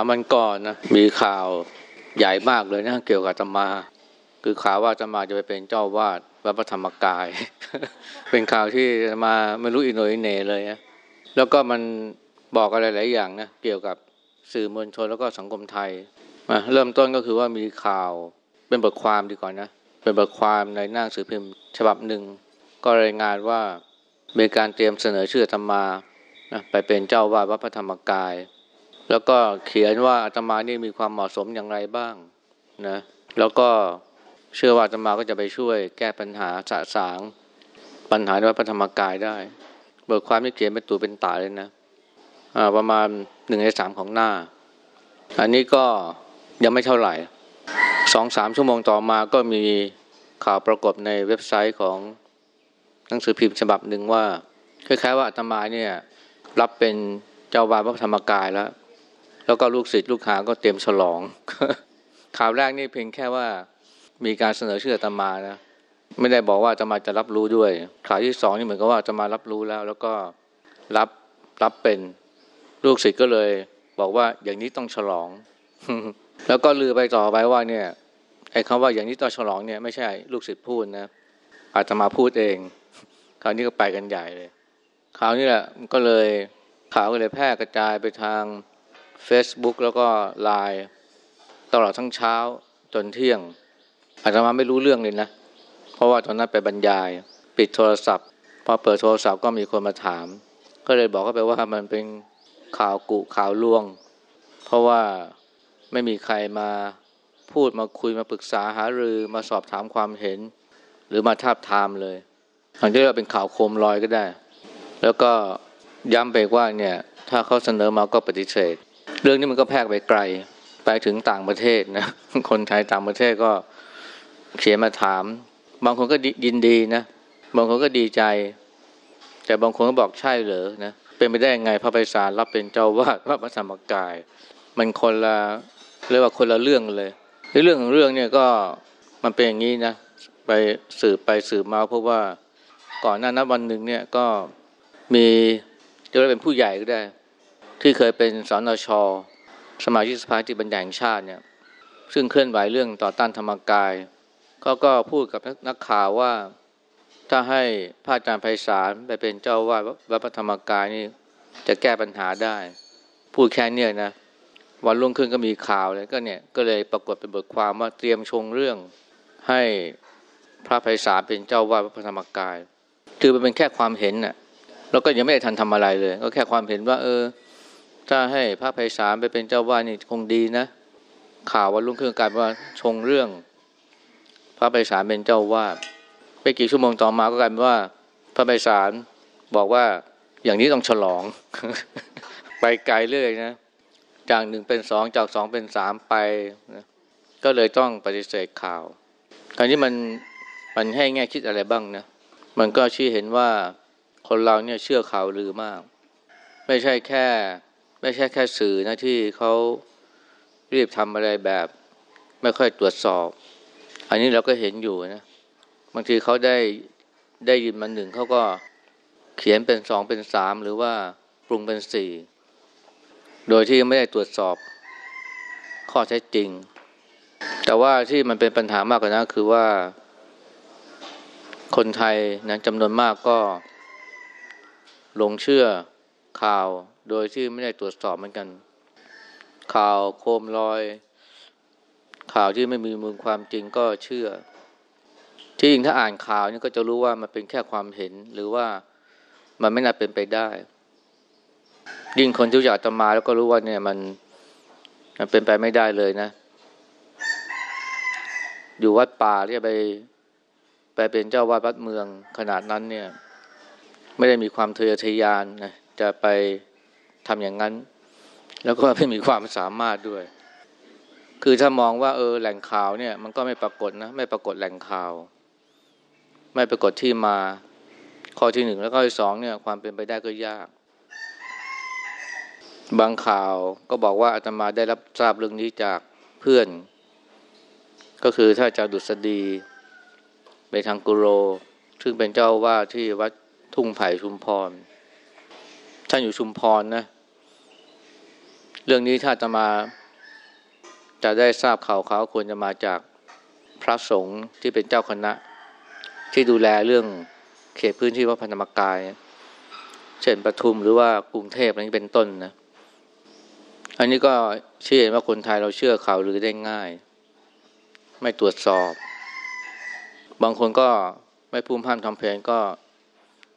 ามวันก่อนนะมีข่าวใหญ่มากเลยนะเกี่ยวกับธรรมา คือข่าวว่าธรรมาจะไปเป็นเจ้าวาดวัดพระธรรมกาย เป็นข่าวที่มาไม่รู้อินโนอินเนเลยนะแล้วก็มันบอกอะไรหลายอย่างนะเกี่ยวกับสื่อมวลชนแล้วก็สังคมไทยมาเริ่มต้นก็คือว่ามีข่าวเป็นบทความดีก่อนนะเป็นบทความในหน้าสือพิมพ์ฉบับหนึ่ง ก็รายงานว่ามีการเตรียมเสนอชื่อธรรมานะไปเป็นเจ้าวาดวัดพระธรรมกาย แล้วก็เขียนว่าอาตมานี่มีความเหมาะสมอย่างไรบ้างนะแล้วก็เชื่อว่าอาตมาก็จะไปช่วยแก้ปัญหาสะสางปัญหาในวัดพระธรรมกายได้ เบิกความที่เขียนเป็นตัวเป็นตาเลยนะประมาณหนึ่งในสามของหน้า อันนี้ก็ยังไม่เท่าไหร่สองสามชั่วโมงต่อมาก็มีข่าวปรากฏในเว็บไซต์ของหนังสือพิมพ์ฉบับหนึ่งว่าคล้ายๆว่าอาตมาเนี่ยรับเป็นเจ้าวาดพระธรรมกายแล้ว แล้วก็ลูกศิษย์ลูกหาก็เตรียมฉลอง ข่าวแรกนี่เพียงแค่ว่ามีการเสนอชื่อตมานะไม่ได้บอกว่าตมาจะรับรู้ด้วย ข่าวที่สองนี่เหมือนกับว่าตมารับรู้แล้ว แล้วก็รับรับเป็นลูกศิษย์ก็เลย บอกว่าอย่างนี้ต้องฉลอง แล้วก็ลือไปต่อไปว่าเนี่ยไอ้คำว่าอย่างนี้ต้องฉลองเนี่ยไม่ใช่ลูกศิษย์พูดนะอาจมาพูดเอง คราวนี้ก็ไปกันใหญ่เลยข่าวนี้แหละก็เลยข่าวก็เลยแพร่กระจายไปทาง Facebook แล้วก็ไลน์ตลอดทั้งเช้าจนเที่ยงอาจจะมาไม่รู้เรื่องเลยนะ เพราะว่าตอนนั้นไปบรรยาย ปิดโทรศัพท์ พอเปิดโทรศัพท์ก็มีคนมาถาม ก็เลยบอกเขาไปว่ามันเป็นข่าวกุข่าวลวง เพราะว่าไม่มีใครมาพูดมาคุยมาปรึกษาหารือมาสอบถามความเห็น หรือมาทาบทามเลยอันที่เราเป็นข่าวโคมลอยก็ได้ แล้วก็ย้ำไปว่าเนี่ย ถ้าเขาเสนอมาก็ปฏิเสธ เรื่องนี้มันก็แพร่ไปไกลไปถึงต่างประเทศนะคนไทยต่างประเทศก็เขียนมาถาม บางคนก็ยินดีนะบางคนก็ดีใจ แต่บางคนก็บอกใช่เหรอนะเป็นไปได้ยังไงพระไพศาลรับเป็นเจ้าวาดพระธรรมกาย มันคนละเรียกว่าคนละเรื่องเลยเรื่องของเรื่องเนี่ยก็มันเป็นอย่างนี้นะไปสืบไปสืบมาเพราะว่าก่อนหน้านั้นวันหนึ่งเนี่ยก็มีจะเรียกเป็นผู้ใหญ่ก็ได้ ที่เคยเป็นสนช สมาชิกสภาที่บรรยายแห่งชาติเนี่ยซึ่งเคลื่อนไหวเรื่องต่อต้านธรรมกายเขาก็พูดกับนักข่าวว่าถ้าให้พระอาจารย์ไพศาลไปเป็นเจ้าวาดวัดพระธรรมกายนี่จะแก้ปัญหาได้ พูดแค่นี้นะวันรุ่งขึ้นก็มีข่าวเลยก็เนี่ยก็เลยปรากฏเป็นบทความว่าเตรียมชงเรื่องให้พระไพศาลเป็นเจ้าวาดวัดพระธรรมกาย คือมันเป็นแค่ความเห็นน่ะแล้วก็ยังไม่ได้ทันทำอะไรเลย ก็แค่ความเห็นว่า เออ ถ้าให้พระไพศาลไปเป็นเจ้าวาดนี่คงดีนะ ข่าวว่าลุงเครื่องการว่าชงเรื่อง พระไพศาลเป็นเจ้าวาดไปกี่ชั่วโมงต่อมาก็กลายเป็นว่า พระไพศาลบอกว่าอย่างนี้ต้องฉลอง ไปไกลเรื่อยนะจากหนึ่งเป็นสองจากสองเป็นสามไปนะก็เลยต้องปฏิเสธข่าวคราวนี้มันมันให้แง่คิดอะไรบ้างนะมันก็ชี้เห็นว่าคนเราเนี่ยเชื่อข่าวลือมาก ไม่ใช่แค่ ไม่ใช่แค่สื่อนะที่เขารีบทำอะไรแบบ ไม่ค่อยตรวจสอบ อันนี้เราก็เห็นอยู่นะบางทีเขาได้ได้ยินมาหนึ่งเขาก็เขียนเป็นสองเป็นสามหรือว่าปรุงเป็นสี่โดยที่ไม่ได้ตรวจสอบข้อเท็จจริง แต่ว่าที่มันเป็นปัญหามากกว่านั้นคือว่า คนไทยนะจำนวนมากก็หลงเชื่อข่าว โดยที่ไม่ได้ตรวจสอบเหมือนกัน ข่าวโคมลอย ข่าวที่ไม่มีมูลความจริงก็เชื่อ ที่จริงถ้าอ่านข่าวนี่ก็จะรู้ว่ามันเป็นแค่ความเห็นหรือว่ามันไม่น่าเป็นไปได้ ยิ่งคนที่อยากจะมาแล้วก็รู้ว่าเนี่ยมันมันเป็นไปไม่ได้เลยนะ อยู่วัดป่าที่ไปไปเป็นเจ้าวาดวัดเมืองขนาดนั้นเนี่ย ไม่ได้มีความทะเยอทะยานนะจะไป ทำอย่างนั้น แล้วก็ไม่มีความสามารถด้วย คือถ้ามองว่า เออแหล่งข่าวเนี่ย มันก็ไม่ปรากฏนะไม่ปรากฏแหล่งข่าว ไม่ปรากฏที่มาข้อที่หนึ่งแล้วก็ที่สองเนี่ย ความเป็นไปได้ก็ยาก บางข่าวก็บอกว่าอาตมาได้รับทราบเรื่องนี้จากเพื่อน ก็คือถ้าจะดุษฎีไปทางกุโร ซึ่งเป็นเจ้าว่าที่วัดทุ่งไผ่ชุมพร ท่านอยู่ชุมพรนะ เรื่องนี้ถ้าจะมา จะได้ทราบข่าวเขาควรจะมาจากพระสงฆ์ที่เป็นเจ้าคณะ ที่ดูแลเรื่องเขตพื้นที่วัดพนมกาย เช่นปทุมหรือว่ากรุงเทพอะไรนี้เป็นต้นนะ อันนี้ก็เชื่อว่าคนไทยเราเชื่อข่าวหรือได้ง่าย ไม่ตรวจสอบ บางคนก็ไม่พูดพร่ำทำเพลงก็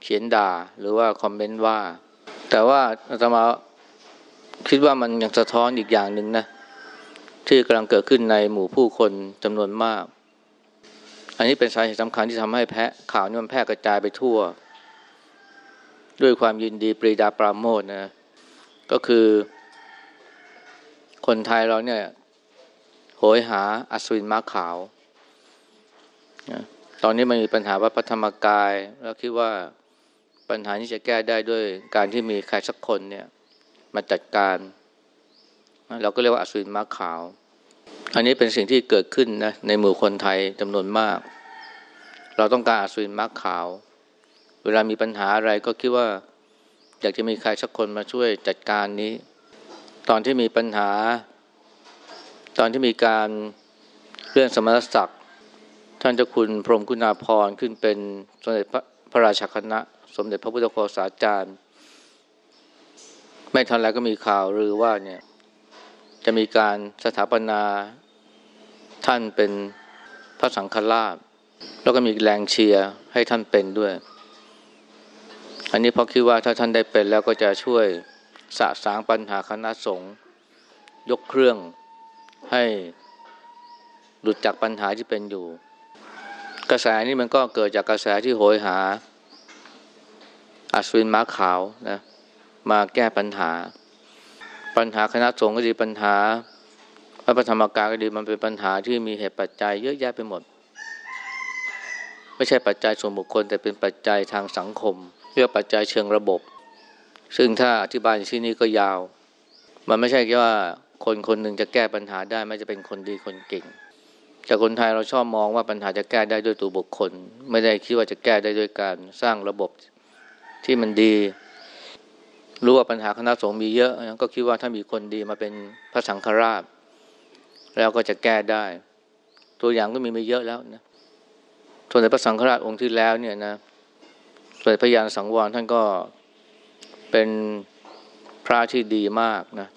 เขียนด่าหรือว่าคอมเมนต์ว่า แต่ว่าอาตมาคิดว่ามันยังสะท้อนอีกอย่างหนึ่งนะที่กำลังเกิดขึ้นในหมู่ผู้คนจำนวนมาก อันนี้เป็นสาเหตุสำคัญที่ทำให้แพะข่าวนี้มันแพร่กระจายไปทั่ว ด้วยความยินดีปรีดาปราโมทนะก็คือคนไทยเราเนี่ยโหยหาอัศวินม้าขาว ตอนนี้มันมีปัญหาว่าพระธรรมกาย แล้วคิดว่า ปัญหานี้จะแก้ได้ด้วยการที่มีใครสักคนเนี่ยมาจัดการ เราก็เรียกว่าอสุินม้าขาว อันนี้เป็นสิ่งที่เกิดขึ้นนะในหมู่คนไทยจำนวนมาก เราต้องการอสุินม้าขาว เวลามีปัญหาอะไรก็คิดว่า อยากจะมีใครสักคนมาช่วยจัดการนี้ ตอนที่มีปัญหา ตอนที่มีการเลื่อนสมณศักดิ์ท่านเจ้าคุณพรมคุณาภรขึ้นเป็นสมเด็จพระพระราชคณะ สมเด็จพระพุทธโฆษาจารย์ ไม่ทันแล้วก็มีข่าวหรือว่าเนี่ย จะมีการสถาปนาท่านเป็นพระสังฆราช แล้วก็มีแรงเชียร์ให้ท่านเป็นด้วย อันนี้เพราะคิดว่าถ้าท่านได้เป็นแล้วก็จะช่วยสะสางปัญหาคณะสงฆ์ยกเครื่องให้หลุดจากปัญหาที่เป็นอยู่ กระแสนี้มันก็เกิดจากกระแสที่โหยหา อัศวินม้าขาวนะมาแก้ปัญหา ปัญหาคณะสงฆ์ก็ดีปัญหาพระธรรมกายก็ดีมันเป็นปัญหาที่มีเหตุปัจจัยเยอะแยะไปหมด ไม่ใช่ปัจจัยส่วนบุคคล แต่เป็นปัจจัยทางสังคมเรียกปัจจัยเชิงระบบ ซึ่งถ้าอธิบายที่นี้ก็ยาว มันไม่ใช่แค่ว่าคนคนหนึ่งจะแก้ปัญหาได้ไม่จะเป็นคนดีคนเก่ง แต่คนไทยเราชอบมองว่าปัญหาจะแก้ได้ด้วยตัวบุคคล ไม่ได้คิดว่าจะแก้ได้ด้วยการสร้างระบบ ที่มันดี รู้ว่าปัญหาคณะสงฆ์มีเยอะก็คิดว่าถ้ามีคนดีมาเป็นพระสังฆราช แล้วก็จะแก้ได้ ตัวอย่างก็มีไม่เยอะแล้วนะส่วนในพระสังฆราชองค์ที่แล้วเนี่ยนะส่วนพระยานสังวรท่านก็เป็นพระที่ดีมากนะ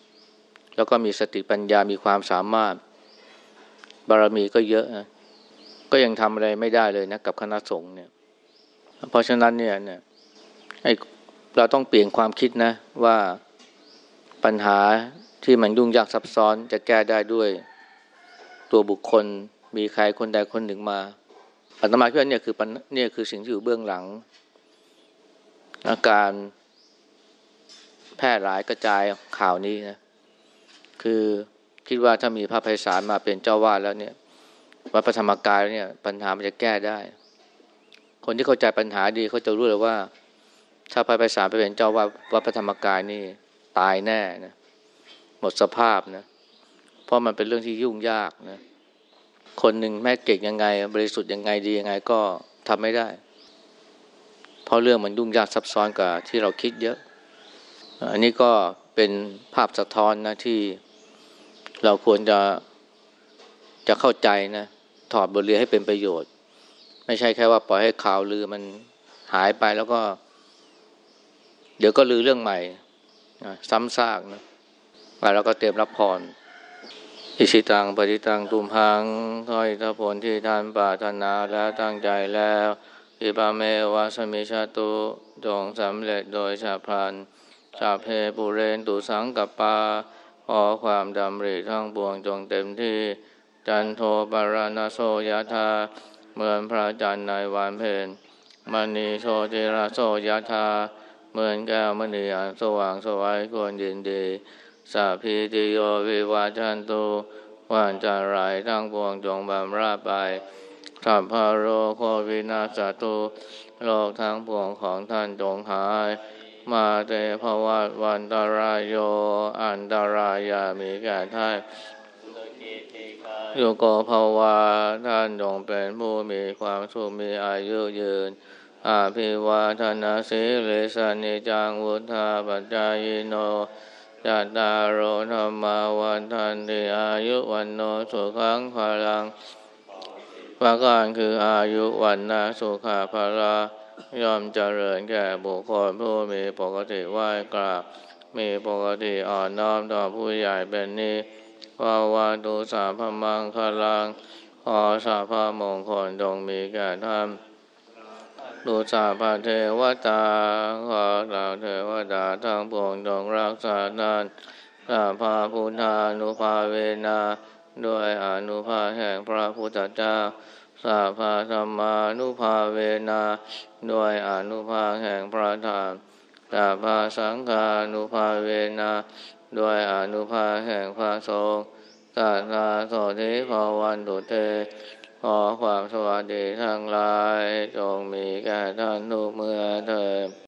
แล้วก็มีสติปัญญามีความสามารถ บารมีก็เยอะนะก็ยังทำอะไรไม่ได้เลยนะกับคณะสงฆ์เนี่ย เพราะฉะนั้นเนี่ยเนี่ย ไอเราต้องเปลี่ยนความคิดนะว่าปัญหาที่มันยุ่งยากซับซ้อนจะแก้ได้ด้วยตัวบุคคลมีใครคนใดคนหนึ่งมาอัตมาคิดว่าเนี่ยคือปัญเนี่ยคือสิ่งที่อยู่เบื้องหลัง อาการแพร่หลายกระจายข่าวนี้นะคือคิดว่าถ้ามีพระภัยสารมาเป็นเจ้าวาดแล้วเนี่ยวัดพระธรรมกายเนี่ย ปัญหามันจะแก้ได้ คนที่เข้าใจปัญหาดีเขาจะรู้เลยว่า ถ้าพระไปสารไปเป็นเจ้าว่าวัดพระธรรมกายนี่ตายแน่นะหมดสภาพนะเพราะมันเป็นเรื่องที่ยุ่งยากนะคนหนึ่งแม่เก่งยังไง บริสุทธิ์ยังไงดียังไงก็ทำไม่ได้ เพราะเรื่องมันยุ่งยากซับซ้อนกว่าที่เราคิดเยอะ อันนี้ก็เป็นภาพสะท้อนนะที่เราควรจะจะเข้าใจนะถอดบทเรียนให้เป็นประโยชน์ ไม่ใช่แค่ว่าปล่อยให้ข่าวลือมันหายไปแล้วก็ เดี๋ยวก็ลือเรื่องใหม่ซ้ำซากนะแล้วก็เตรียมรับพรอิชิตังปฏิตังตุมพังถ้อยทัพผลที่ท่านปรารถนาแล้วตั้งใจแล้วอิบาเมวาสมิชาตุจงสำเร็จโดยชาพลันชาเพปุเรนตุสังกับปาขอความดำริทั้งปวงจงเต็มที่ จันโทปาราณโสยธาเหมือนพระจันทร์ในวันเพ็ญมณีโชติราโสยธา เหมือนแก้วมณีอันสว่างสวัยควรยินดีสัพพิติโยวิวาจันตุวันจะไรทั้งปวงจงบำราไปสัพพโรโควินาสตุโลกทั้งปวงของท่านจงหาย มาเตภวัตวันตรายโย อันตรายามีแก่ท่านโยโกภาวาท่านจงเป็นผู้มีความสุขมีอายุยืน อาภิวาทนาสิเลสนิจังวุธาปัจจายโนจัตตารโธรรมาวันทันติอายุวันโนสุขังพลังประการคืออายุวันนะสุขาภาราย่อมเจริญแก่บุคคลผู้มีปกติไหว้กราบ มีปกติอ่อนน้อมต่อผู้ใหญ่เป็นนี้ภาวะตุสาพมังคลังขอสาพมงคลจงมีแก่ท่าน ดูสาพเทวตาขอเราเทวดาทั้งปวงจงรักษาท่านสาพาพุทธานุภาเวนาด้วยอนุภาแห่งพระพุทธเจ้าสาพาธรรมานุภาเวนาด้วยอนุภาแห่งพระธรรมสาพาสังฆานุภาเวนาด้วยอนุภาแห่งพระสงฆ์สัทธาโสธิภาวันตุเต ขอความสวัสดีทั้งหลาย จงมีแก่ท่านทุกเมื่อเธอ